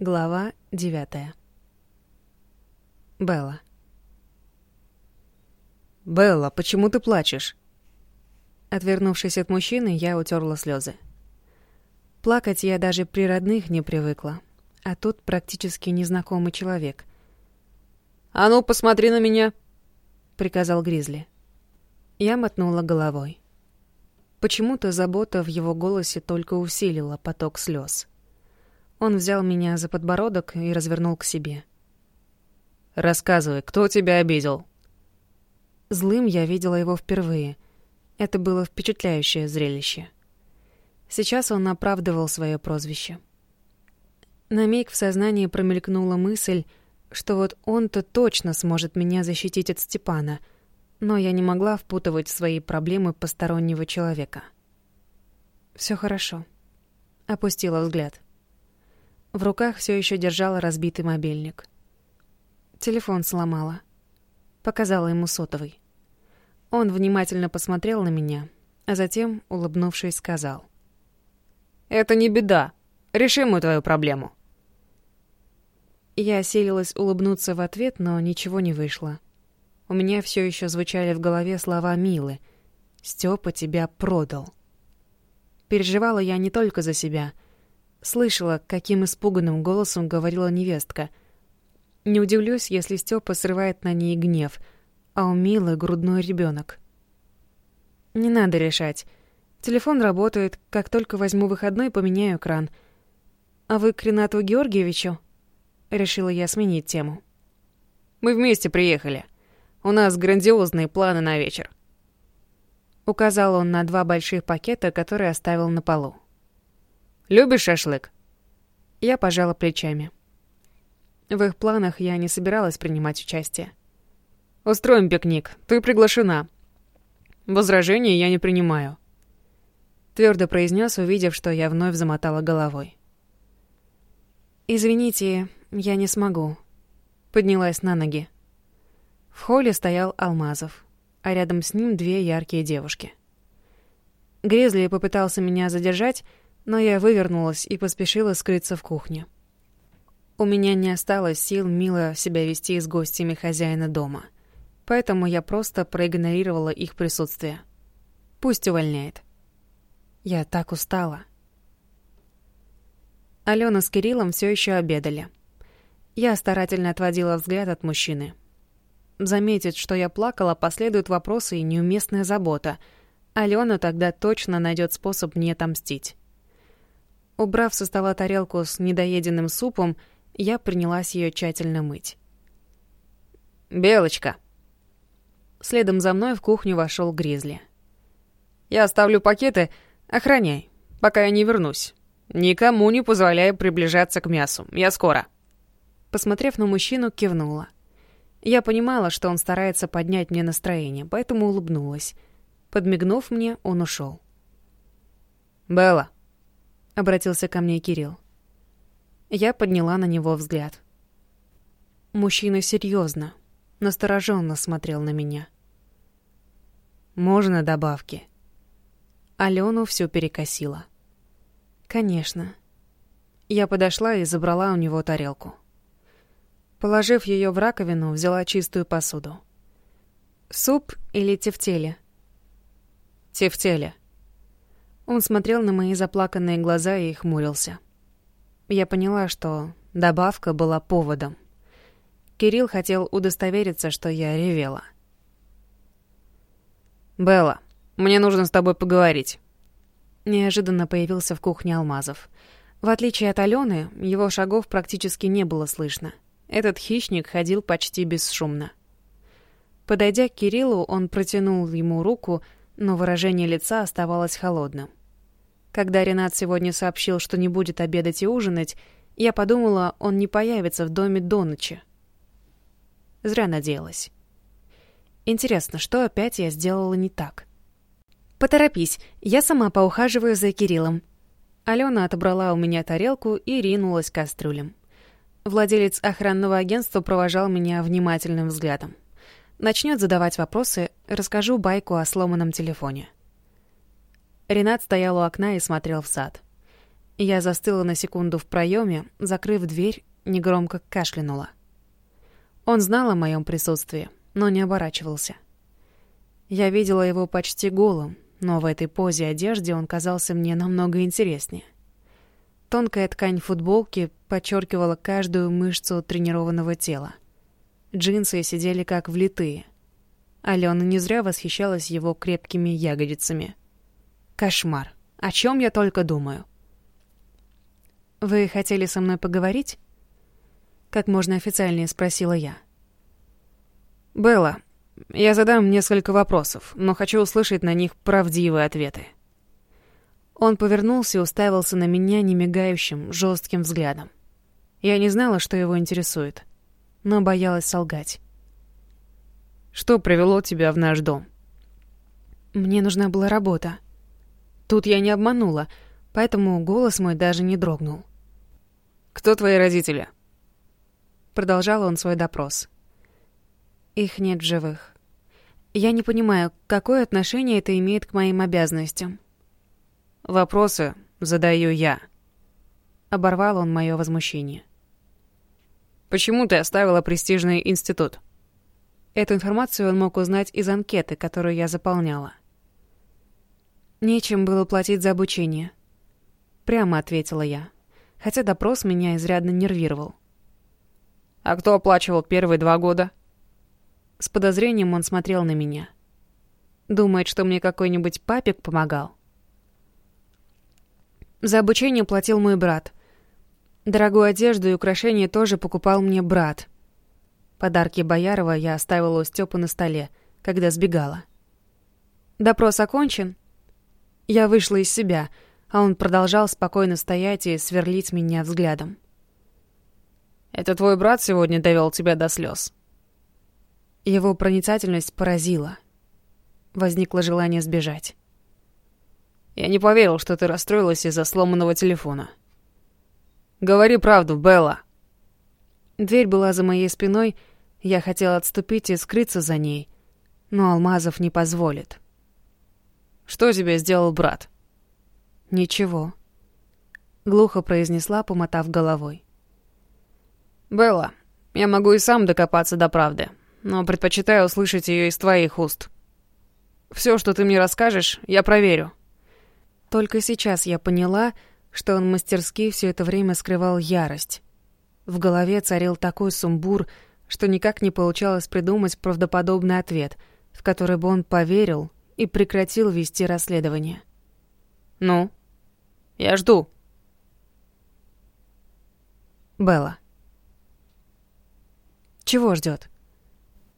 Глава девятая. Белла. «Белла, почему ты плачешь?» Отвернувшись от мужчины, я утерла слезы. Плакать я даже при родных не привыкла, а тут практически незнакомый человек. «А ну, посмотри на меня!» — приказал Гризли. Я мотнула головой. Почему-то забота в его голосе только усилила поток слез. Он взял меня за подбородок и развернул к себе. «Рассказывай, кто тебя обидел?» Злым я видела его впервые. Это было впечатляющее зрелище. Сейчас он оправдывал свое прозвище. На миг в сознании промелькнула мысль, что вот он-то точно сможет меня защитить от Степана, но я не могла впутывать в свои проблемы постороннего человека. Все хорошо. Опустила взгляд. В руках все еще держала разбитый мобильник. Телефон сломала. Показала ему сотовый. Он внимательно посмотрел на меня, а затем, улыбнувшись, сказал. «Это не беда. Решим мы твою проблему». Я осилилась улыбнуться в ответ, но ничего не вышло. У меня все еще звучали в голове слова Милы. «Степа тебя продал». Переживала я не только за себя — Слышала, каким испуганным голосом говорила невестка. Не удивлюсь, если Степа срывает на ней гнев, а у Милы грудной ребенок. Не надо решать. Телефон работает, как только возьму выходной, поменяю экран. А вы к Ренату Георгиевичу? Решила я сменить тему. Мы вместе приехали. У нас грандиозные планы на вечер. Указал он на два больших пакета, которые оставил на полу. Любишь шашлык?» Я пожала плечами. В их планах я не собиралась принимать участие. «Устроим пикник. Ты приглашена. Возражений я не принимаю», — твердо произнес, увидев, что я вновь замотала головой. «Извините, я не смогу». Поднялась на ноги. В холле стоял Алмазов, а рядом с ним две яркие девушки. Гризли попытался меня задержать, но я вывернулась и поспешила скрыться в кухне. У меня не осталось сил мило себя вести с гостями хозяина дома, поэтому я просто проигнорировала их присутствие. Пусть увольняет. Я так устала. Алена с Кириллом все еще обедали. Я старательно отводила взгляд от мужчины. Заметит, что я плакала, последуют вопросы и неуместная забота. Алена тогда точно найдет способ мне отомстить. Убрав со стола тарелку с недоеденным супом, я принялась ее тщательно мыть. «Белочка!» Следом за мной в кухню вошел Гризли. «Я оставлю пакеты. Охраняй, пока я не вернусь. Никому не позволяю приближаться к мясу. Я скоро». Посмотрев на мужчину, кивнула. Я понимала, что он старается поднять мне настроение, поэтому улыбнулась. Подмигнув мне, он ушел. «Белла, — обратился ко мне Кирилл. Я подняла на него взгляд. Мужчина серьезно, настороженно смотрел на меня. «Можно добавки?» Алену все перекосило. «Конечно». Я подошла и забрала у него тарелку. Положив ее в раковину, взяла чистую посуду. «Суп или тефтели?» «Тефтели», он смотрел на мои заплаканные глаза и хмурился. Я поняла, что добавка была поводом. Кирилл хотел удостовериться, что я ревела. «Белла, мне нужно с тобой поговорить». Неожиданно появился в кухне Алмазов. В отличие от Алены, его шагов практически не было слышно. Этот хищник ходил почти бесшумно. Подойдя к Кириллу, он протянул ему руку, но выражение лица оставалось холодным. Когда Ренат сегодня сообщил, что не будет обедать и ужинать, я подумала, он не появится в доме до ночи. Зря надеялась. Интересно, что опять я сделала не так? «Поторопись, я сама поухаживаю за Кириллом». Алена отобрала у меня тарелку и ринулась к кастрюлям. Владелец охранного агентства провожал меня внимательным взглядом. Начнет задавать вопросы, расскажу байку о сломанном телефоне. Ренат стоял у окна и смотрел в сад. Я застыла на секунду в проеме, закрыв дверь, негромко кашлянула. Он знал о моем присутствии, но не оборачивался. Я видела его почти голым, но в этой позе одежды он казался мне намного интереснее. Тонкая ткань футболки подчеркивала каждую мышцу тренированного тела. Джинсы сидели как влитые. Алена не зря восхищалась его крепкими ягодицами. Кошмар. О чем я только думаю. «Вы хотели со мной поговорить?» Как можно официальнее спросила я. «Белла, я задам несколько вопросов, но хочу услышать на них правдивые ответы». Он повернулся и уставился на меня немигающим, жестким взглядом. Я не знала, что его интересует, но боялась солгать. «Что привело тебя в наш дом?» «Мне нужна была работа». Тут я не обманула, поэтому голос мой даже не дрогнул. «Кто твои родители?» Продолжал он свой допрос. «Их нет в живых. Я не понимаю, какое отношение это имеет к моим обязанностям». «Вопросы задаю я». Оборвал он мое возмущение. «Почему ты оставила престижный институт?» Эту информацию он мог узнать из анкеты, которую я заполняла. «Нечем было платить за обучение», — прямо ответила я хотя допрос меня изрядно нервировал. «А кто оплачивал первые два года?» С подозрением он смотрел на меня. Думает, что мне какой-нибудь папик помогал. За обучение платил мой брат. Дорогую одежду и украшения тоже покупал мне брат. Подарки Боярова я оставила у Стёпы на столе, когда сбегала. Допрос окончен. Я вышла из себя — а он продолжал спокойно стоять и сверлить меня взглядом. «Это твой брат сегодня довел тебя до слез. Его проницательность поразила. Возникло желание сбежать. «Я не поверил, что ты расстроилась из-за сломанного телефона. Говори правду, Белла!» Дверь была за моей спиной, я хотела отступить и скрыться за ней, но Алмазов не позволит. «Что тебе сделал брат?» «Ничего», — глухо произнесла, помотав головой. «Белла, я могу и сам докопаться до правды, но предпочитаю услышать ее из твоих уст. Все, что ты мне расскажешь, я проверю». Только сейчас я поняла, что он мастерски все это время скрывал ярость. В голове царил такой сумбур, что никак не получалось придумать правдоподобный ответ, в который бы он поверил и прекратил вести расследование. «Ну?» Я жду. Белла. Чего ждет?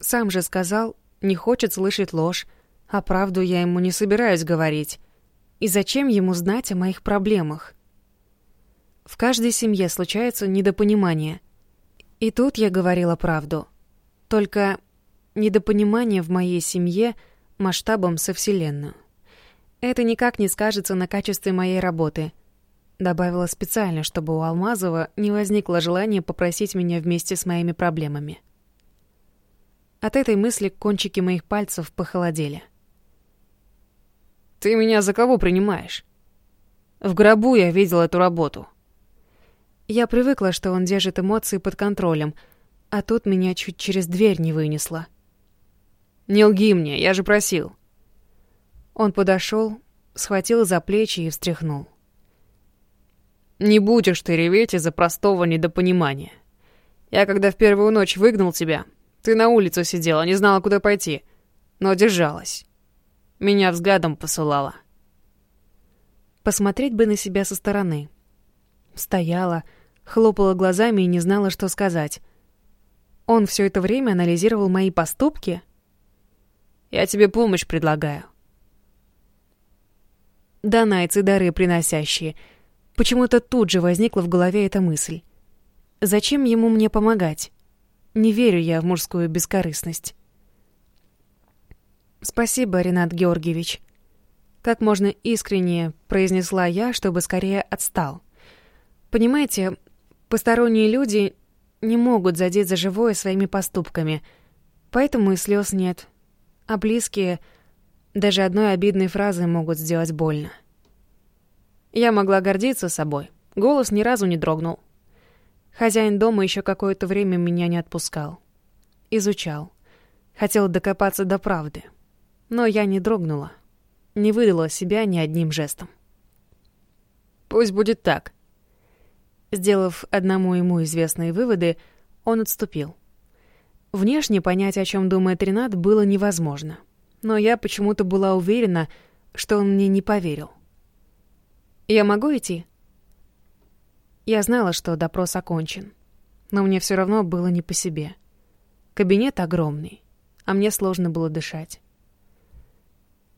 Сам же сказал, не хочет слышать ложь, а правду я ему не собираюсь говорить. И зачем ему знать о моих проблемах? В каждой семье случается недопонимание. И тут я говорила правду. Только недопонимание в моей семье масштабом со Вселенную. Это никак не скажется на качестве моей работы. Добавила специально, чтобы у Алмазова не возникло желания попросить меня вместе с моими проблемами. От этой мысли кончики моих пальцев похолодели. «Ты меня за кого принимаешь? В гробу я видел эту работу». Я привыкла, что он держит эмоции под контролем, а тут меня чуть через дверь не вынесло. «Не лги мне, я же просил». Он подошел, схватил за плечи и встряхнул. «Не будешь ты реветь из-за простого недопонимания. Я когда в первую ночь выгнал тебя, ты на улице сидела, не знала, куда пойти, но держалась. Меня взглядом посылала». Посмотреть бы на себя со стороны. Стояла, хлопала глазами и не знала, что сказать. Он все это время анализировал мои поступки? «Я тебе помощь предлагаю донайцы дары приносящие. Почему-то тут же возникла в голове эта мысль. Зачем ему мне помогать? Не верю я в мужскую бескорыстность. Спасибо, Ренат Георгиевич. Как можно искреннее произнесла я, чтобы скорее отстал. Понимаете, посторонние люди не могут задеть за живое своими поступками, поэтому и слез нет. А близкие даже одной обидной фразой могут сделать больно. Я могла гордиться собой. Голос ни разу не дрогнул. Хозяин дома еще какое-то время меня не отпускал. Изучал. Хотел докопаться до правды. Но я не дрогнула. Не выдала себя ни одним жестом. «Пусть будет так». Сделав одному ему известные выводы, он отступил. Внешне понять, о чем думает Ренат, было невозможно. Но я почему-то была уверена, что он мне не поверил. «Я могу идти?» Я знала, что допрос окончен. Но мне все равно было не по себе. Кабинет огромный, а мне сложно было дышать.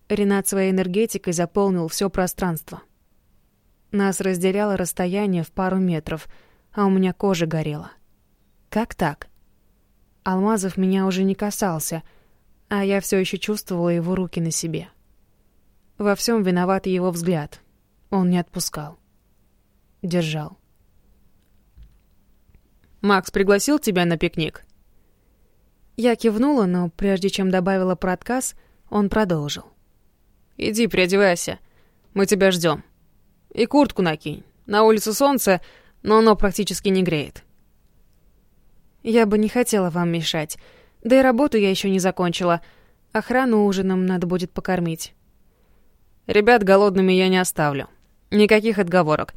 Ренат своей энергетикой заполнил все пространство. Нас разделяло расстояние в пару метров, а у меня кожа горела. Как так? Алмазов меня уже не касался, а я все еще чувствовала его руки на себе. Во всем виноват его взгляд. Он не отпускал. Держал. «Макс пригласил тебя на пикник?» Я кивнула, но прежде чем добавила про отказ, он продолжил. «Иди, переодевайся. Мы тебя ждем. И куртку накинь. На улице солнце, но оно практически не греет. Я бы не хотела вам мешать. Да и работу я еще не закончила. Охрану ужином надо будет покормить. Ребят голодными я не оставлю. Никаких отговорок.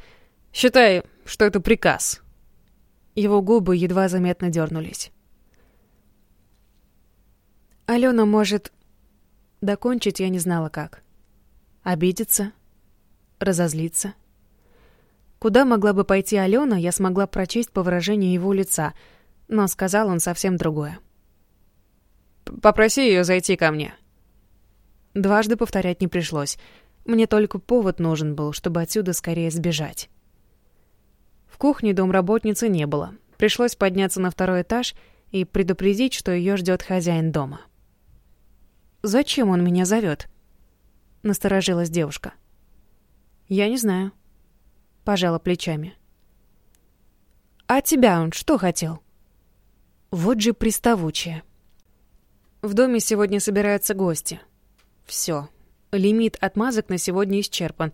Считай, что это приказ. Его губы едва заметно дернулись. Алена может... Докончить я не знала как. Обидеться? Разозлиться? Куда могла бы пойти Алена, я смогла прочесть по выражению его лица — но сказал он совсем другое. «Попроси ее зайти ко мне». Дважды повторять не пришлось. Мне только повод нужен был, чтобы отсюда скорее сбежать. В кухне домработницы не было. Пришлось подняться на второй этаж и предупредить, что ее ждет хозяин дома. «Зачем он меня зовет? Насторожилась девушка. «Я не знаю». Пожала плечами. «А тебя он что хотел?» Вот же приставучая. В доме сегодня собираются гости. Все. Лимит отмазок на сегодня исчерпан.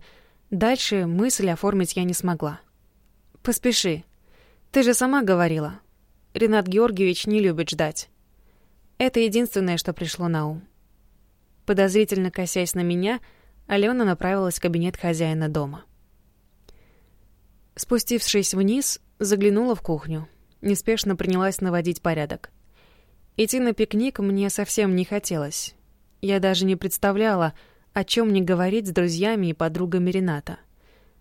Дальше мысль оформить я не смогла. Поспеши. Ты же сама говорила. Ренат Георгиевич не любит ждать. Это единственное, что пришло на ум. Подозрительно косясь на меня, Алена направилась в кабинет хозяина дома. Спустившись вниз, заглянула в кухню неспешно принялась наводить порядок. Идти на пикник мне совсем не хотелось. Я даже не представляла, о чем мне говорить с друзьями и подругами Рената.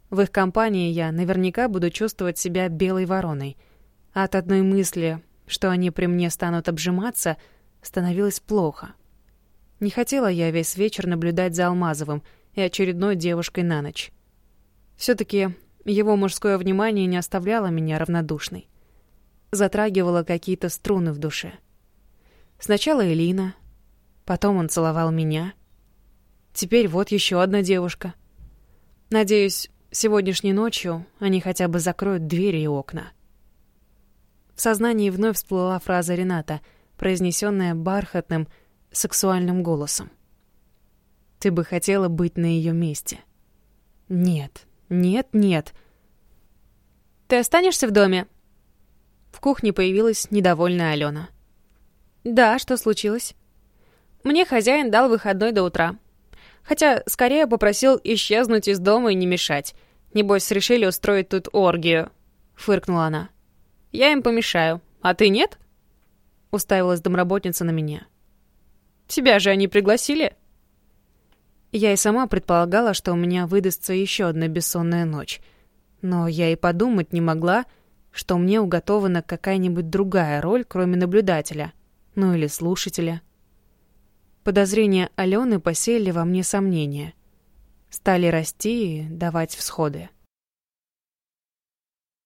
В их компании я наверняка буду чувствовать себя белой вороной. От одной мысли, что они при мне станут обжиматься, становилось плохо. Не хотела я весь вечер наблюдать за Алмазовым и очередной девушкой на ночь. все таки его мужское внимание не оставляло меня равнодушной затрагивала какие-то струны в душе. Сначала Элина, потом он целовал меня. Теперь вот еще одна девушка. Надеюсь, сегодняшней ночью они хотя бы закроют двери и окна. В сознании вновь всплыла фраза Рената, произнесенная бархатным, сексуальным голосом. «Ты бы хотела быть на ее месте». «Нет, нет, нет». «Ты останешься в доме?» В кухне появилась недовольная Алена. «Да, что случилось?» «Мне хозяин дал выходной до утра. Хотя скорее попросил исчезнуть из дома и не мешать. Небось, решили устроить тут оргию», — фыркнула она. «Я им помешаю. А ты нет?» — уставилась домработница на меня. «Тебя же они пригласили?» Я и сама предполагала, что у меня выдастся еще одна бессонная ночь. Но я и подумать не могла, что мне уготована какая-нибудь другая роль, кроме наблюдателя, ну или слушателя. Подозрения Алены посеяли во мне сомнения. Стали расти и давать всходы.